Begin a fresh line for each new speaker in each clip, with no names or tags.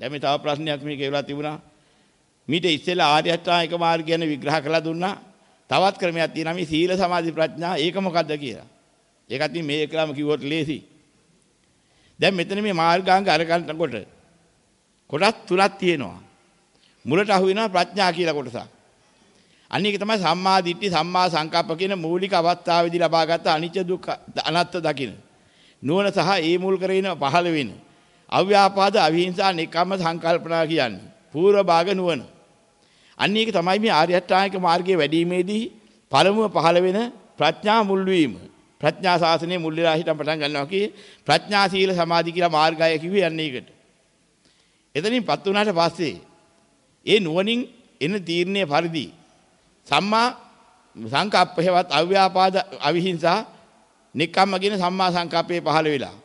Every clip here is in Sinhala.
දැන් මේ තව ප්‍රශ්නයක් මේක ඒවලා තිබුණා. මීට ඉස්සෙල්ලා ආර්ය අෂ්ටාංගික මාර්ගය ගැන විග්‍රහ කළා දුන්නා. තවත් ක්‍රමයක් තියෙනවා මේ සීල සමාධි ප්‍රඥා ඒක මොකද්ද කියලා. ඒකත් මේ එකලම කිව්වොත් ලේසි. දැන් මෙතන මේ මාර්ගාංග අරගන්නකොට කොටස් තුනක් තියෙනවා. මුලට අහු වෙනවා ප්‍රඥා කියලා කොටසක්. අනික තමයි සම්මා දිට්ඨි සම්මා සංකප්ප කියන මූලික අවස්ථාවේදී ලබාගත් අනිච්ච දුක්ඛ අනාත්ම දකින්න. නුවණ සහ ඒ මුල් කරගෙන පහළ වෙන අව්‍යාපාද අවිහිංසා නිකම්ම සංකල්පනා කියන්නේ. පූර්ව භාග නුවණ. අන්න ඒක තමයි මේ ආර්ය අෂ්ටාංගික මාර්ගයේ වැඩිීමේදී පළමුව පහළ වෙන ප්‍රඥා මුල් වීම. ප්‍රඥා ශාසනයේ මුල් වෙලා හිටන් පටන් ගන්නවා කි ප්‍රඥා සීල සමාධි කියලා මාර්ගය කිව්වේ යන්නේ ඒකට. එතනින්පත් වුණාට පස්සේ ඒ නුවණින් එන තීරණය පරිදි සම්මා සංකප්ප හේවත් අව්‍යාපාද අවිහිංසා නික්කම්ම කියන සම්මා සංකප්පේ පහළ වෙලා.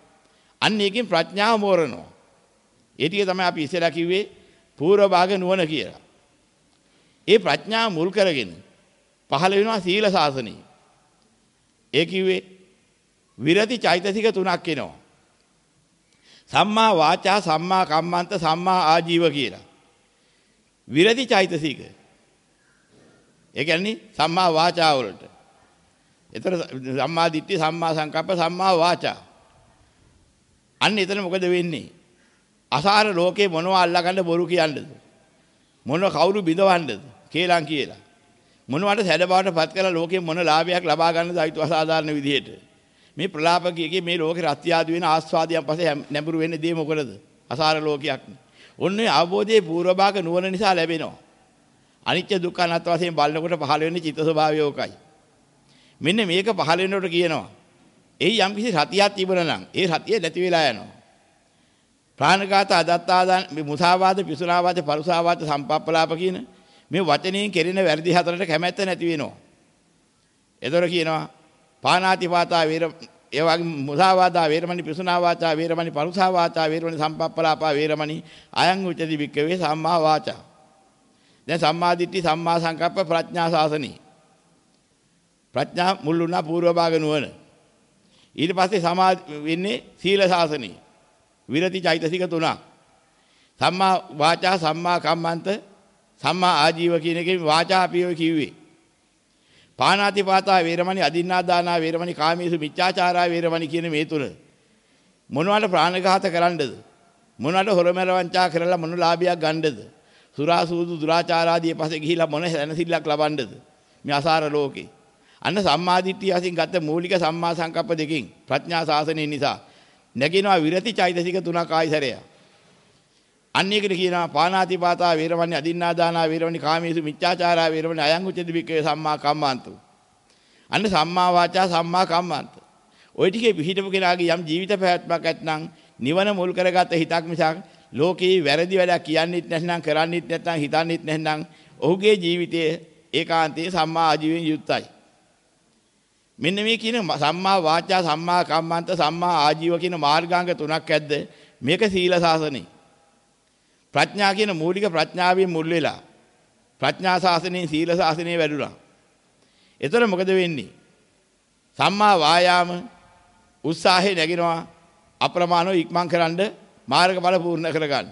අන්න ඒකෙන් ප්‍රඥාව මෝරනවා. ඒ ටික තමයි අපි ඉස්සෙල්ලා කිව්වේ පූර්ව භාග නුවණ කියලා. ඒ ප්‍රඥාව මුල් කරගෙන පහළ වෙනවා සීල සාසනය. ඒ කිව්වේ විරති චෛතසික තුනක් එනවා. සම්මා වාචා සම්මා කම්මන්ත සම්මා ආජීව කියලා. විරති චෛතසික. ඒ කියන්නේ සම්මා වාචා වලට. එතන සම්මා දිට්ඨි සම්මා සංකප්ප සම්මා වාචා. අන්න එතන මොකද වෙන්නේ? අසාර ලෝකේ මොනවා අල්ලගන්න බොරු කියන්නද? මොන කවුරු බිඳවන්නද? කේලම් කියලා. මොනවට සැඩ බවට පත් කරලා ලෝකේ මොන ලාභයක් ලබා ගන්නද අයිතු අසාධාරණ විදිහට. මේ ප්‍රලාපකයේ මේ ලෝකේ රත්යාදු වෙන ආස්වාදයන් පස්සේ නැඹුරු වෙන්නේ දේ මොකටද? අසාර ලෝකයක්. ඔන්නේ අවබෝධයේ පූර්ව භාග නුවණ නිසා ලැබෙනවා. අනිත්‍ය දුක්ඛ අනාත්ම වශයෙන් බලනකොට පහළ වෙන්නේ චිත්ත ස්වභාවය ඕකයි. මෙන්න මේක පහළ වෙනකොට කියනවා. එයි යම් කිසි සතියක් තිබුණා නම් ඒ සතිය නැති වෙලා යනවා. ප්‍රාණඝාත අදත්තාදාන මුසාවාද පිසුනාවාද පරුසාවාද සම්පප්පලාප කියන මේ වචනයෙන් කෙරෙන වැරදි හතරට කැමැත්ත නැති වෙනවා. එතකොට කියනවා පානාතිපාතා වේර ඒ වගේ මුසාවාදා වේරමණි පිසුනාවාචා වේරමණි පරුසාවාචා වේරමණි සම්පප්පලාපා වේරමණි අයං උච්චති වික්කවේ සම්මා වාචා. දැන් සම්මා දිට්ඨි සම්මා සංකප්ප ප්‍රඥා සාසනී. ප්‍රඥා මුල් වුණා పూర్ව භාග නුවණ. ඊට පස්සේ සමා වෙන්නේ සීල සාසනී. විරති චෛතසික තුනක්. සම්මා වාචා සම්මා කම්මන්ත සම්මා ආජීව කියන එකේ වාචා අපි ඔය කිව්වේ. පානාති පාතා වේරමණි අදින්නා දානා වේරමණි කාමීසු මිච්ඡාචාරා වේරමණි කියන මේ තුන. මොනවට ප්‍රාණඝාත කරන්නද? මොනවට හොරමැර වංචා කරලා මොන ලාභයක් ගන්නද? සුරා සූදු දුරාචාරාදී පස්සේ ගිහිලා මොන සැනසෙල්ලක් ලබන්නද? මේ අසාර ලෝකේ. අන්න සම්මාදිට්ඨිය අසින් ගත්ත මූලික සම්මා සංකප්ප දෙකෙන් ප්‍රඥා ශාසනය නිසා නැගිනවා විරති චෛතසික තුනක් ආයිසරය. අන්න ඒකට කියනවා පානාතිපාතා වේරමණී අදින්නා දානා වේරමණී කාමීසු මිච්ඡාචාරා වේරමණී අයං උච්චති බික්කේ සම්මා කම්මාන්තු. අන්න සම්මා වාචා සම්මා කම්මාන්ත. ওই ටිකේ පිහිටපු කෙනාගේ යම් ජීවිත පැවැත්මක් ඇත්නම් නිවන මුල් කරගත්ත හිතක් මිසක් ලෝකේ වැරදි වැඩක් කියන්නෙත් නැත්නම් කරන්නෙත් නැත්නම් හිතන්නෙත් නැත්නම් ඔහුගේ ජීවිතයේ ඒකාන්තයේ සම්මා ආජීවයෙන් යුක්තයි. මෙන්න මේ කියන සම්මා වාචා සම්මා කම්මන්ත සම්මා ආජීව කියන මාර්ගාංග තුනක් ඇද්ද මේක සීල සාසනේ ප්‍රඥා කියන මූලික ප්‍රඥාවෙන් මුල් වෙලා ප්‍රඥා ශාසනයෙන් සීල ශාසනය වැඩුණා. එතන මොකද වෙන්නේ? සම්මා වායාම උත්සාහය නැගිනවා අප්‍රමාණව ඉක්මන් කරන්න මාර්ගඵල පූර්ණ කරගන්න.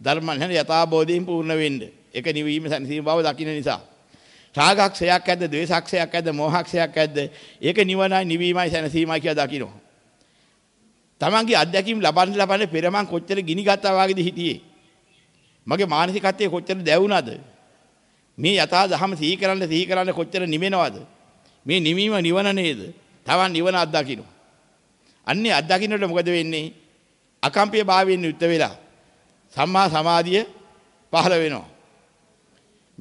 ධර්ම නැහැ යථාබෝධයෙන් පූර්ණ වෙන්න. ඒක නිවීම සම්සීම බව දකින්න නිසා. රාගක්ෂයක් ඇද්ද, ද්වේෂක්ෂයක් ඇද්ද, මෝහක්ෂයක් ඇද්ද? ඒක නිවනයි නිවීමයි සැනසීමයි කියලා දකින්න. තමන්ගේ අත්දැකීම් ලබන්න ලබන්න පෙර මං කොච්චර ගිනි ගත්තා වගේද හිටියේ. මගේ මානසිකත්වයේ කොච්චර දැවුණාද? මේ යථා දහම සිහි කරන්න සිහි කරන්න කොච්චර නිවෙනවද? මේ නිවීම නිවන නේද? තවන් නිවන අත්දකින්න. අන්නේ අත්දකින්නට මොකද වෙන්නේ? අකම්පිය භාවයෙන් යුක්ත වෙලා සම්මා සමාධිය පහළ වෙනවා.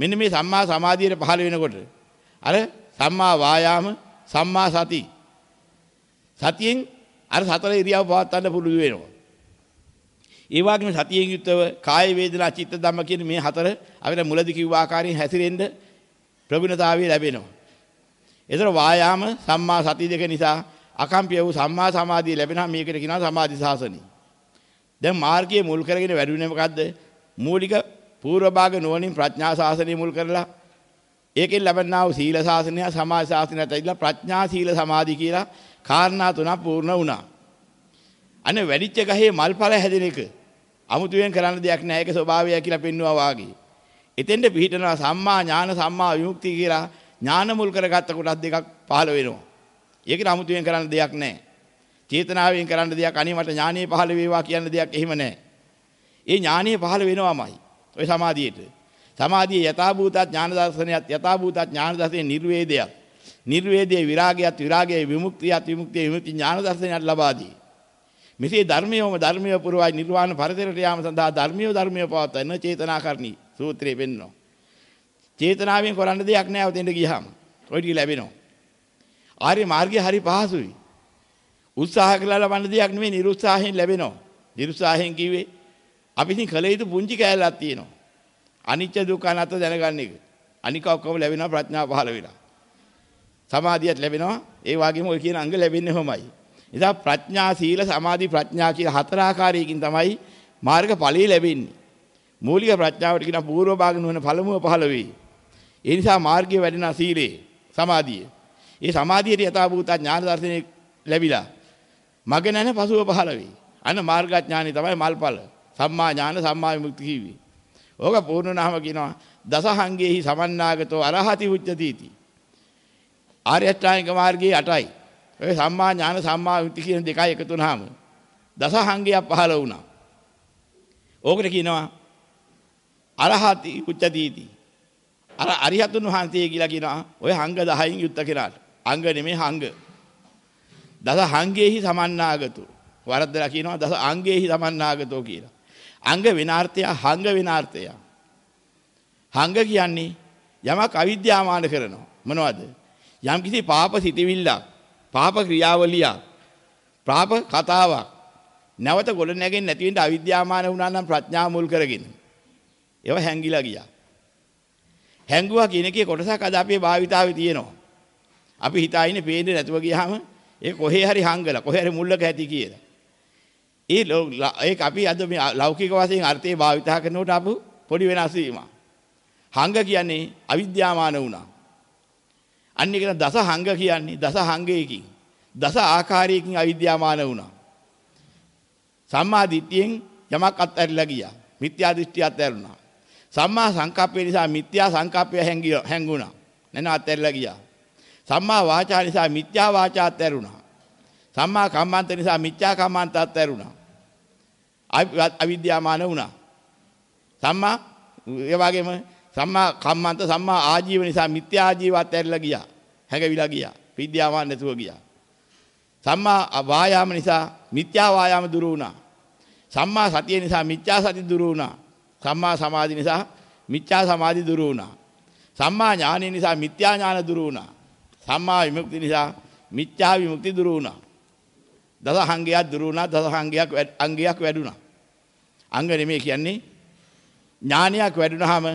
මෙන්න මේ සම්මා සමාධියට පහළ වෙනකොට අර සම්මා වායාම සම්මා සති සතියෙන් අර සතර ඉරියව් පවත්වන්න පුළුවන් වෙනවා. ඒ වගේම සතියෙන් යුක්තව කාය වේදනා චිත්ත ධම්ම කියන මේ හතර අපිට මුලදි කිව්ව ආකාරයෙන් හැසිරෙන්න ප්‍රගුණතාවය ලැබෙනවා. ඒතර වායාම සම්මා සති දෙක නිසා අකම්පිය වූ සම්මා සමාධිය ලැබෙනවා මේකට කියනවා සමාධි ශාසනය. දැන් මාර්ගයේ මුල් කරගෙන වැඩුණේ මොකද්ද? මූලික පූර්ව භාග නුවණින් ප්‍රඥා ශාසනය මුල් කරලා ඒකෙන් ලැබෙනා වූ සීල ශාසනය සමාධි ශාසනයට ඇවිල්ලා ප්‍රඥා සීල සමාධි කියලා කාරණා තුනක් පූර්ණ වුණා. අනේ වැඩිච්ච ගහේ මල්ඵල හැදෙන එක අමුතුවෙන් කරන්න දෙයක් නැහැ. ඒක ස්වභාවය කියලා පෙන්වුවා වාගේ. එතෙන්ට පිහිටනවා සම්මා ඥාන සම්මා විමුක්තිය කියලා ඥාන මුල් කරගත්ත කොටස් දෙකක් පහළ වෙනවා. ඒකට අමුතුවෙන් කරන්න දෙයක් නැහැ. චේතනාවෙන් කරන්න දෙයක් අනේ මට ඥානෙ පහළ වේවා කියන දෙයක් එහෙම නැහැ. ඒ ඥානෙ පහළ වෙනවාමයි. ඔය සමාධියට. සමාධියේ යථාභූත ඥාන දර්ශනයත් යථාභූත ඥාන දර්ශනයේ නිර්වේදයක්. නිර්වේදයේ විරාගයත් විරාගයේ විමුක්තියත් විමුක්තියේ විමුක්ති ඥාන දර්ශනයත් ලබා දී. මෙසේ ධර්මියවම ධර්මිය පුරවයි නිර්වාණ පරිතරට යාම සඳහා ධර්මිය ධර්මිය පවත්වන චේතනාකරණී සූත්‍රයේ පෙන්වනවා. චේතනාවෙන් කරන්න දෙයක් නැහැ උතෙන්ට ගියාම. ඔය ටික ලැබෙනවා. ආර්ය මාර්ගය හරි පහසුයි. උත්සාහ කළා ලබන්න දෙයක් නෙමෙයි නිරුත්සාහයෙන් ලැබෙනවා. නිරුත්සාහයෙන් කිව්වේ අපි ඉතින් කල යුතු පුංචි කෑල්ලක් තියෙනවා. අනිච්ච දුක්ඛ අනාත්ම දැනගන්න එක. අනික ඔක්කොම ලැබෙනවා ප්‍රඥාව පහළ වෙලා. සමාධියත් ලැබෙනවා. ඒ වගේම ඔය කියන අංග ලැබෙන්නේ කොහොමයි? නිසා ප්‍රඥා සීල සමාධි ප්‍රඥා කියලා හතර ආකාරයකින් තමයි මාර්ග ඵලයේ ලැබෙන්නේ. මූලික ප්‍රඥාවට කියන පූර්ව භාග නුවණ පළමුව පහළ වෙයි. ඒ නිසා මාර්ගයේ වැඩෙන සීලේ සමාධිය. ඒ සමාධියට යථාභූත ඥාන දර්ශනේ ලැබිලා මග නැන පසුව පහළ වෙයි. අන්න මාර්ගඥානෙ තමයි මල්පල. සම්මා ඥාන සම්මා විමුක්ති කිව්වේ. ඕක පූර්ණ නාම කියනවා දසහංගේහි සමන්නාගතෝ අරහති උච්චතිති. ආර්ය අෂ්ටාංගික මාර්ගයේ 8යි. ඔය සම්මා ඥාන සම්මා විමුක්ති කියන දෙකයි එකතු වුනහම දසහංගයක් පහළ වුණා. ඕකට කියනවා අරහති උච්චතිති. අර අරිහතුන් වහන්සේ කියලා කියනවා ඔය හංග 10න් යුක්ත කෙනාට. අංග නෙමෙයි හංග. දස හංගේහි සමන්නාගතෝ. වරද්දලා කියනවා දස අංගේහි සමන්නාගතෝ කියලා. අංග විනාර්ථය හංග විනාර්ථය. හංග කියන්නේ යමක් අවිද්‍යාමාන කරනවා. මොනවද? යම් කිසි පාප සිටිවිල්ලක්, පාප ක්‍රියාවලියක්, පාප කතාවක් නැවත ගොඩ නැගෙන්නේ නැති වෙන්න අවිද්‍යාමාන වුණා නම් ප්‍රඥා මුල් කරගෙන. ඒව හැංගිලා ගියා. හැංගුවා කියන එකේ කොටසක් අද අපේ භාවිතාවේ තියෙනවා. අපි හිතා ඉන්නේ පේන්නේ නැතුව ගියාම ඒ කොහේ හරි හංගලා කොහේ හරි මුල්ලක ඇති කියලා. ඒ ඒක අපි අද මේ ලෞකික වශයෙන් අර්ථේ භාවිතා කරනකොට අපු පොඩි වෙනස් වීමක්. හංග කියන්නේ අවිද්‍යාමාන වුණා. අන්න ඒක දස හංග කියන්නේ දස හංගයකින් දස ආකාරයකින් අවිද්‍යාමාන වුණා. සම්මා දිට්ඨියෙන් යමක් අත්හැරලා ගියා. මිත්‍යා දෘෂ්ටිය අත්හැරුණා. සම්මා සංකප්පය නිසා මිත්‍යා සංකප්පය හැංගුණා. නැන අත්හැරලා ගියා. සම්මා වාචා නිසා මිත්‍යා වාචා අත්හැරුණා. සම්මා කම්මන්ත නිසා මිත්‍යා කම්මන්ත අත්හැරුණා. අවිද්‍යාමාන වුණා. සම්මා ඒ වගේම සම්මා කම්මන්ත සම්මා ආජීව නිසා මිත්‍යා ආජීව අත්හැරලා ගියා. හැඟවිලා ගියා. විද්‍යාමාන නැතුව ගියා. සම්මා වායාම නිසා මිත්‍යා වායාම දුරු වුණා. සම්මා සතිය නිසා මිත්‍යා සති දුරු වුණා. සම්මා සමාධි නිසා මිත්‍යා සමාධි දුරු වුණා. සම්මා ඥානය නිසා මිත්‍යා ඥාන දුරු වුණා. සම්මා විමුක්ති නිසා මිත්‍යා විමුක්ති දුරු වුණා. දසහංගයක් දුරු වුණා දසහංගයක් අංගයක් වැඩුණා. අංග නෙමෙයි කියන්නේ ඥානයක් වැඩුණාම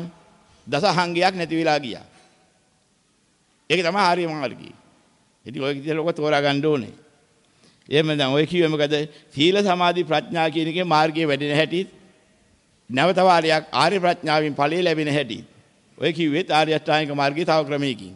දසහංගයක් නැති වෙලා ගියා. ඒක තමයි ආර්ය මාර්ගය. ඉතින් ඔය විදිහට ඔක තෝරා ගන්න ඕනේ. එහෙම දැන් ඔය කිව්වේ මොකද? සීල සමාධි ප්‍රඥා කියන එකේ මාර්ගයේ වැඩෙන හැටි නැවත වාරයක් ආර්ය ප්‍රඥාවෙන් ඵලයේ ලැබෙන හැටි. ඔය කිව්වේ ආර්ය අෂ්ටාංගික මාර්ගයේ තව ක්‍රමයකින්.